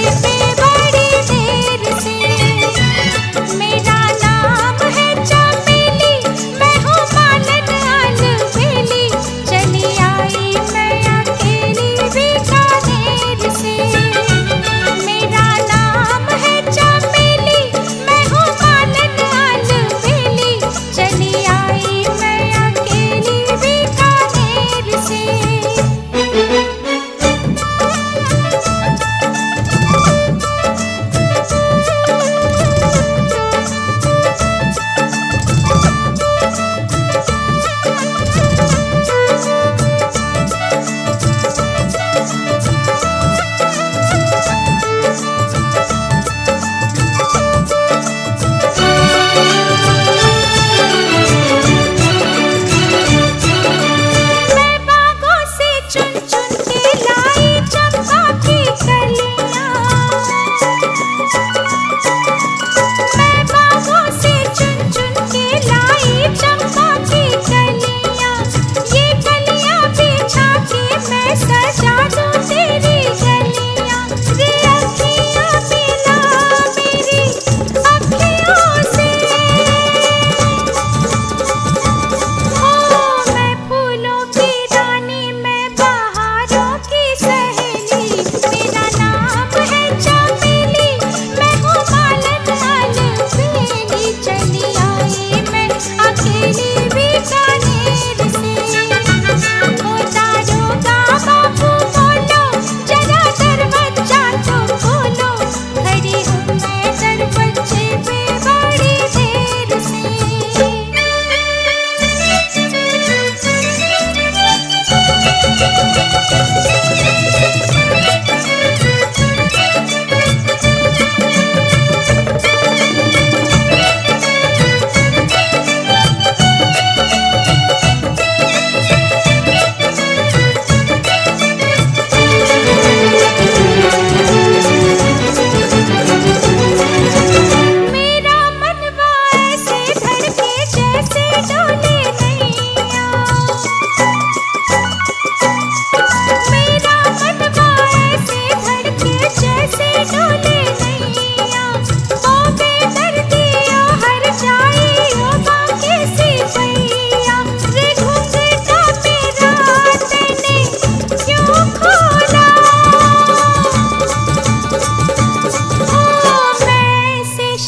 champion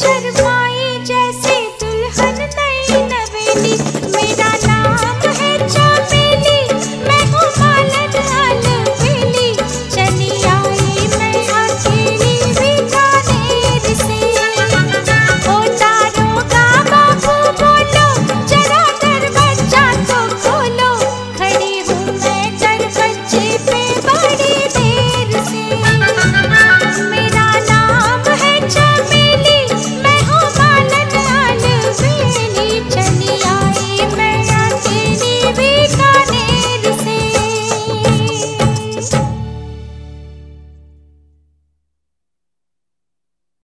Take his